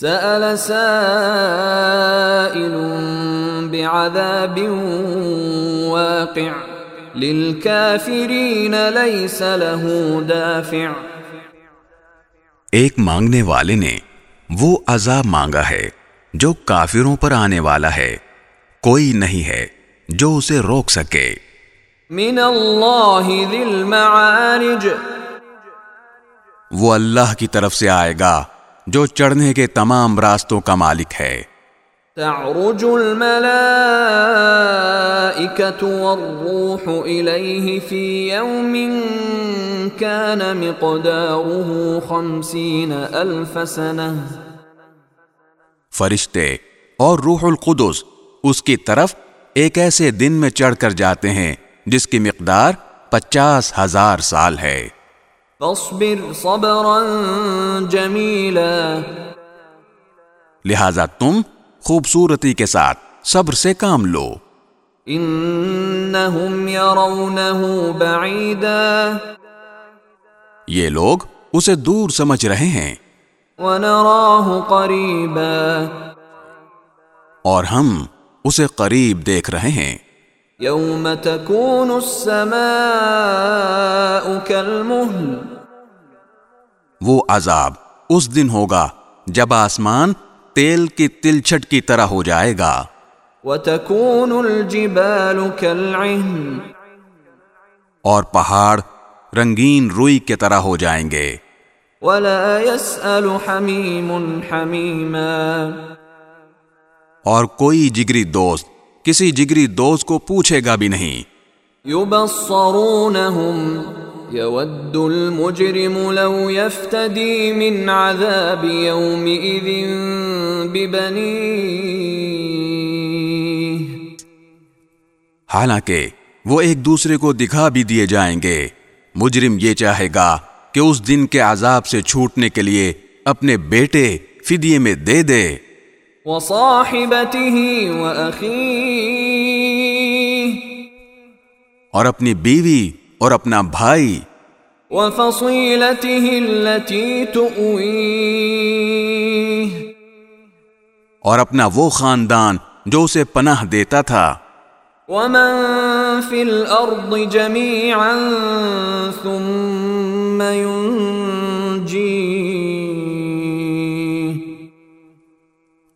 سأل سائل بعذاب واقع للكافرين ليس له دافع. ایک مانگنے والے نے وہ عذاب مانگا ہے جو کافروں پر آنے والا ہے کوئی نہیں ہے جو اسے روک سکے۔ من اللہ ذی المعارج. وہ اللہ کی طرف سے آئے گا۔ جو چڑھنے کے تمام راستوں کا مالک ہے۔ تعرج الملائكة والروح إليه في يوم كان مقداره خمسين ألف سنة فرشتے اور روح القدس اس کی طرف ایک ایسے دن میں چڑھ کر جاتے ہیں جس کی مقدار پچاس ہزار سال ہے۔ فاصبر صبرا جميلا لہذا تم خوبصورتی کے ساتھ صبر سے کام لو۔ إنهم يرونه بعيدا یہ لوگ اسے دور سمجھ رہے ہیں۔ ونراه قريبا اور ہم اسے قریب دیکھ رہے ہیں۔ يوم تكون السماء كالمهل وہ عذاب اس دن ہوگا جب آسمان تیل کی تلچھٹ کی طرح ہو جائے گا۔ وتكون الجبال كالعهن اور پہاڑ رنگین روئی کی طرح ہو جائیں گے۔ ولا يسأل حميم حميما اور کوئی جگری دوست کسی جگری دوست کو پوچھے گا بھی نہیں۔ يبصرونهم يود المجرم لو يفتدي من عذاب يومئذ ببنيه حالانکہ وہ ایک دوسرے کو دکھا بھی دیے جائیں گے۔ مجرم یہ چاہے گا کہ اس دن کے عذاب سے چھوٹنے کے لیے اپنے بیٹے فدیے میں دے دے۔ وصاحبته وأخيه. اور اپنی بیوی اور اپنا بھائی وفصيلته التي تؤويه. اور اپنا وہ خاندان جو اسے پناہ دیتا تھا ومن في الأرض جميعا ثم ينجيه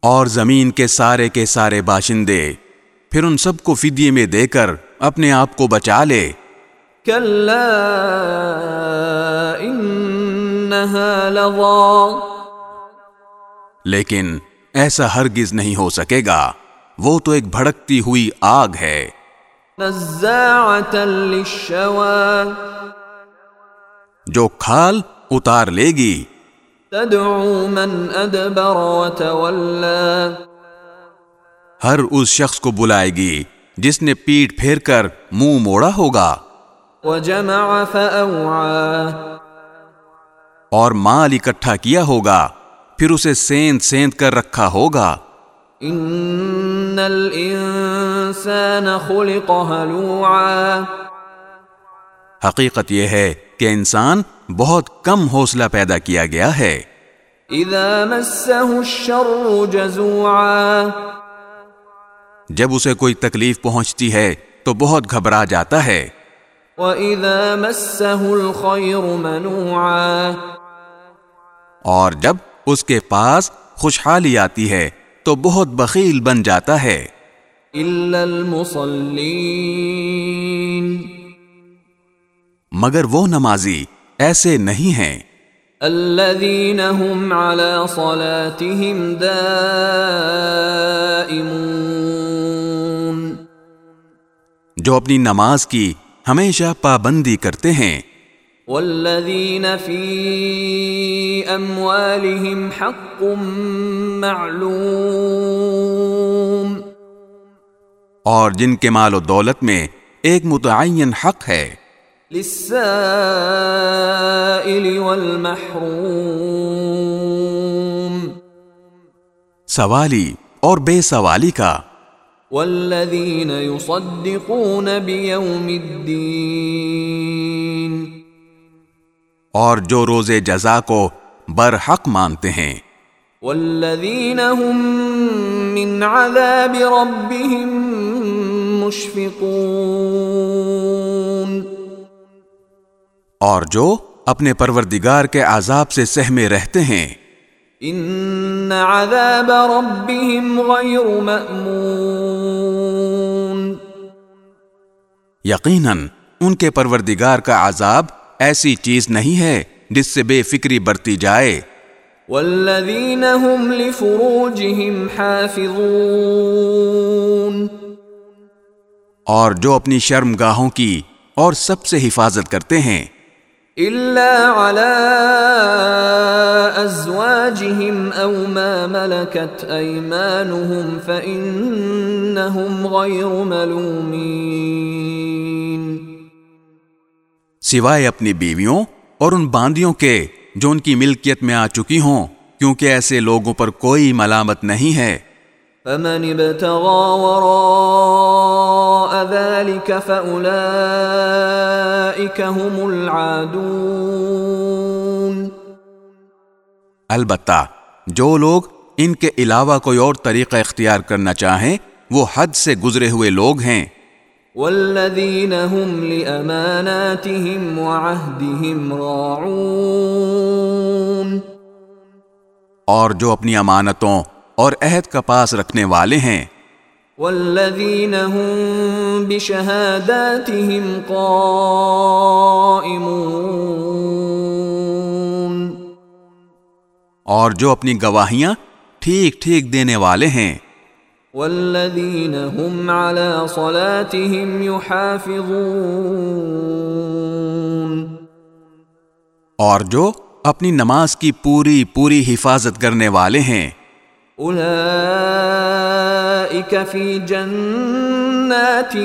اور زمین کے سارے کے سارے باشندے پھر ان سب کو فدیے میں دے کر اپنے آپ کو بچا لے۔ لیکن ایسا ہرگز نہیں ہو سکے گا۔ وہ تو ایک بھڑکتی ہوئی آگ ہے۔ جو کھال اتار لے گی۔ تدعو من أدبر وتولى ہر اس شخص کو بلائے گی جس نے پیٹ پھیر کر منہ موڑا ہوگا۔ وجمع فأوعى اور مال اکٹھا کیا ہوگا، پھر اسے سیند سیند کر رکھا ہوگا۔ إن الإنسان خلق هلوعا حقیقت یہ ہے کہ انسان بہت کم حوصلہ پیدا کیا گیا ہے۔ إذا مسه الشر جزوعا۔ جب اسے کوئی تکلیف پہنچتی ہے تو بہت گھبرا جاتا ہے۔ وَإِذَا مَسَّهُ الْخَيْرُ مَنُوعًا۔ اور جب اس کے پاس خوشحالی آتی ہے تو بہت بخیل بن جاتا ہے۔ إِلَّا الْمُصَلِّينَ۔ مگر وہ نمازی ایسے نہیں ہیں۔ الَّذِينَ هُمْ عَلَى صَلَاتِهِمْ دَائِمُونَ۔ جو اپنی نماز کی ہمیشہ پابندی کرتے ہیں۔ والذين في أموالهم حق معلوم۔ اور جن کے مال و دولت میں ایک متعین حق ہے۔ للسائل والمحروم. سوالی اور بے سوالی کا والذین يصدقون بیوم الدین. اور جو روز جزا کو برحق مانتے ہیں. والذین هم من عذاب ربهم مشفقون. اور جو اپنے پروردگار کے عذاب سے سہمے رہتے ہیں۔ ان عذاب ربهم غیر مأمون۔ یقیناً ان کے پروردگار کا عذاب ایسی چیز نہیں ہے جس سے بے فکری برتی جائے۔ والذین هم لفروجهم حافظون۔ اور جو اپنی شرم گاہوں کی اور سب سے حفاظت کرتے ہیں۔ الا على ازواجهم او ما ملكت ايمانهم فانهم غير ملومين سوائے اپنی بیویوں اور ان باندیوں کے جو ان کی ملکیت میں آ چکی ہوں کیونکہ ایسے لوگوں پر کوئی ملامت نہیں ہے۔ فمن ابتغى وراء ذلك فأولئك هم العادون البتہ جو لوگ ان کے علاوہ کوئی اور طریقہ اختیار کرنا چاہیں وہ حد سے گزرے ہوئے لوگ ہیں۔ والذین هم لأماناتهم وعهدهم راعون اور جو اپنی امانتوں اور عہد کا پاس رکھنے والے ہیں۔ والذین هم بشهاداتهم قائمون اور جو اپنی گواہیاں ٹھیک ٹھیک دینے والے ہیں۔ والذین هم على صلاتهم يحافظون اور جو اپنی نماز کی پوری پوری حفاظت کرنے والے ہیں۔ اولئک فی جنات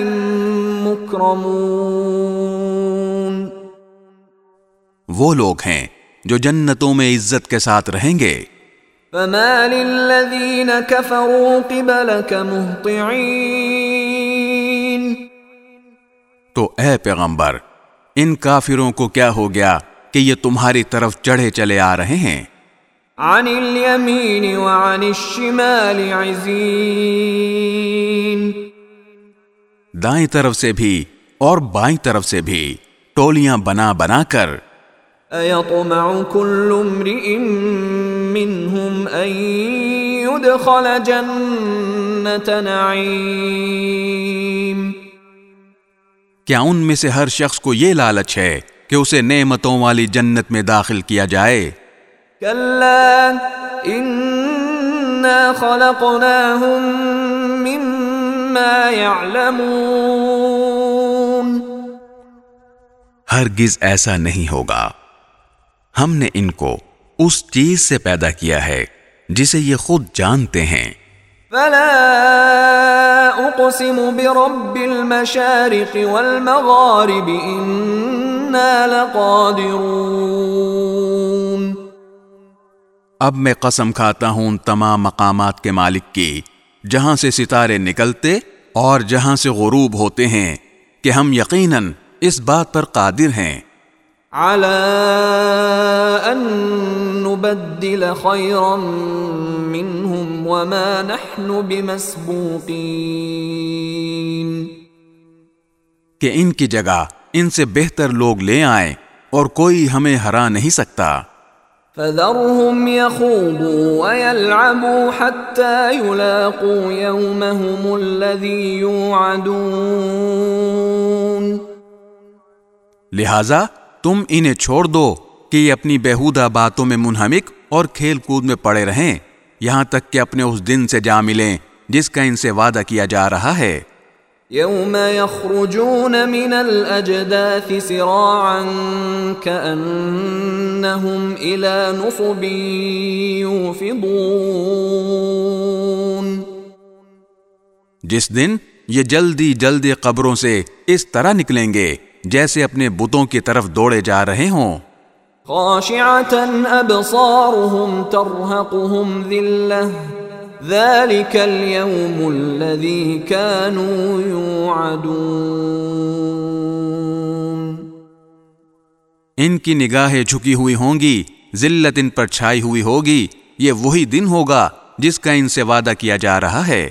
مکرمون وہ لوگ ہیں جو جنتوں میں عزت کے ساتھ رہیں گے۔ فما للذین کفروا قبلک مہطعین تو اے پیغمبر ان کافروں کو کیا ہو گیا کہ یہ تمہاری طرف چڑھے چلے آ رہے ہیں؟ عن الیمین وعن الشمال عزین دائیں طرف سے بھی اور بائیں طرف سے بھی ٹولیاں بنا بنا کر ایطمع کل امرئ منہم ان يدخل جنت نعیم کیا ان میں سے ہر شخص کو یہ لالچ ہے کہ اسے نعمتوں والی جنت میں داخل کیا جائے؟ مما يعلمون. ہرگز ایسا نہیں ہوگا۔ ہم نے ان کو اس چیز سے پیدا کیا ہے جسے یہ خود جانتے ہیں۔ فلا اقسم برب المشارق والمغارب انا لقادرون۔ اب میں قسم کھاتا ہوں ان تمام مقامات کے مالک کی جہاں سے ستارے نکلتے اور جہاں سے غروب ہوتے ہیں کہ ہم یقیناً اس بات پر قادر ہیں۔ ان نبدل خيرا منهم وما نحن بمسبوقين۔ کہ ان کی جگہ ان سے بہتر لوگ لے آئیں اور کوئی ہمیں ہرا نہیں سکتا۔ فذرهم يخوضوا ويلعبوا حتى يلاقوا يومهم الذي يوعدون. لہذا تم انہیں چھوڑ دو کہ یہ اپنی بےحودہ باتوں میں منہمک اور کھیل کود میں پڑے رہیں یہاں تک کہ اپنے اس دن سے جا ملیں جس کا ان سے وعدہ کیا جا رہا ہے۔ يوم يخرجون من الأجداث سراعا كأنهم إلى نصب يوفضون۔ جس دن یہ جلدی جلدی قبروں سے اس طرح نکلیں گے جیسے اپنے بتوں کی طرف دوڑے جا رہے ہوں۔ خاشعة أبصارهم ترهقهم ذلة ذلك اليوم الذي كانوا يوعدون۔ ان کی نگاہیں جھکی ہوئی ہوں گی ذلت ان پر چھائی ہوئی ہوگی، یہ وہی دن ہوگا جس کا ان سے وعدہ کیا جا رہا ہے۔